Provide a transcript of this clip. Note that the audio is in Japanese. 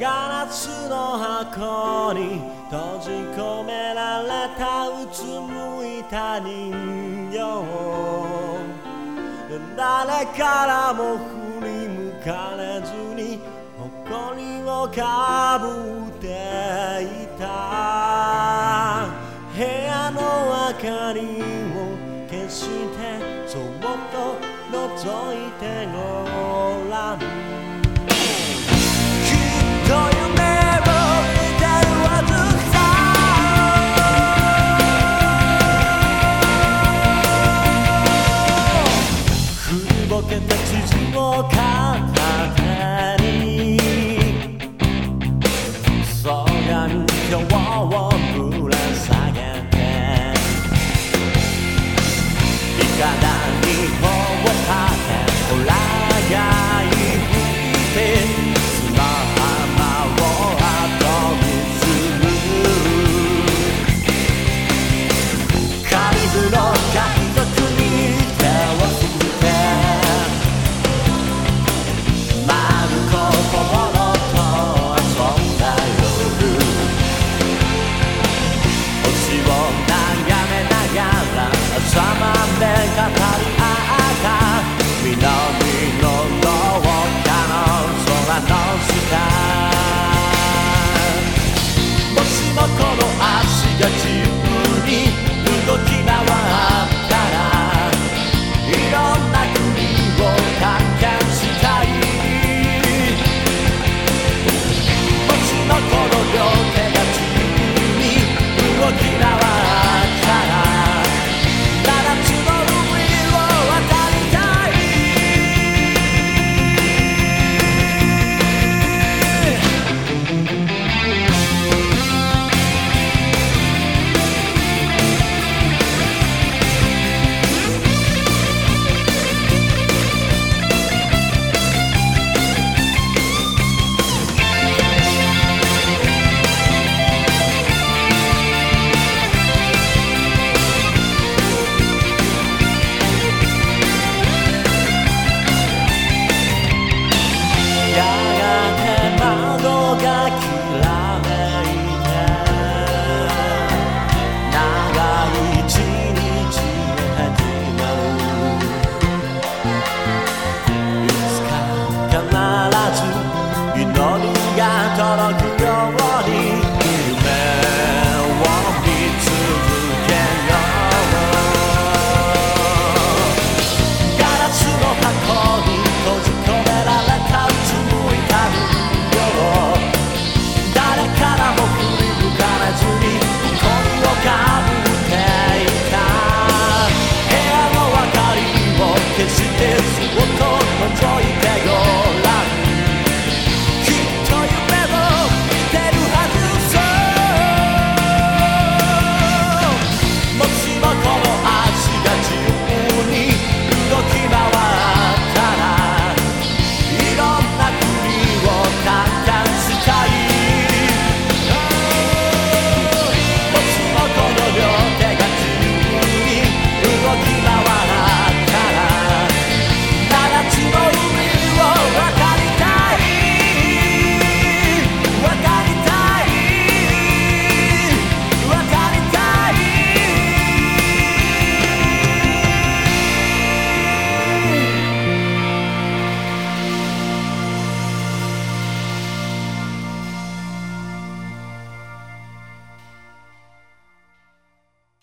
ガラスの箱に閉じ込められたうつむいた人形。誰からも振り向かれずに誇りをかぶっていた。部屋の明かりを消してそっと覗いてごらん。がらざまで語り合った thought I'd